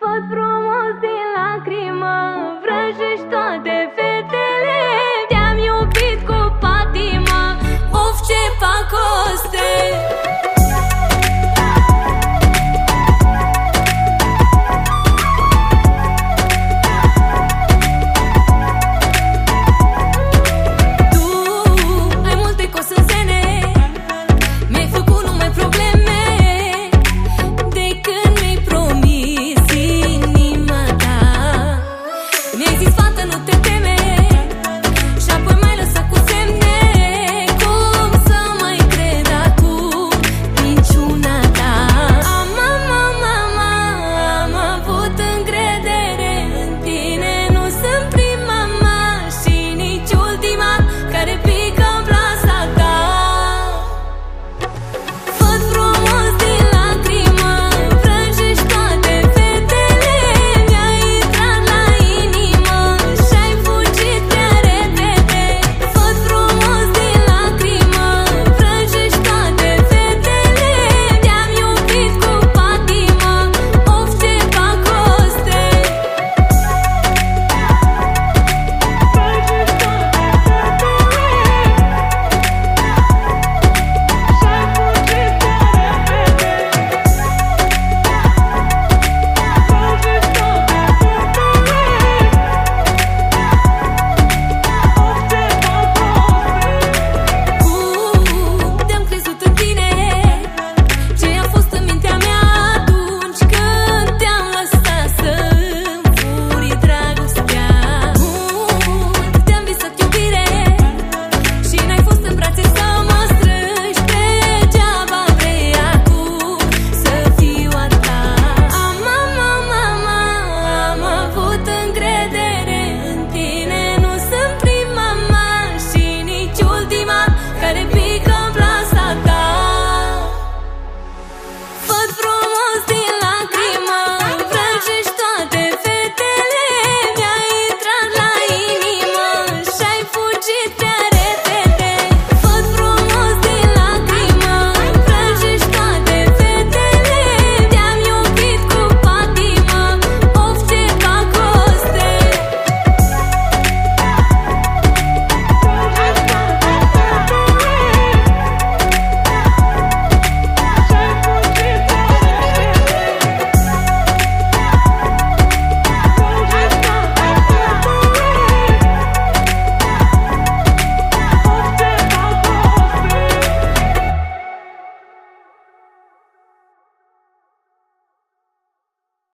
Făt frumos din lacrimă no te temeré.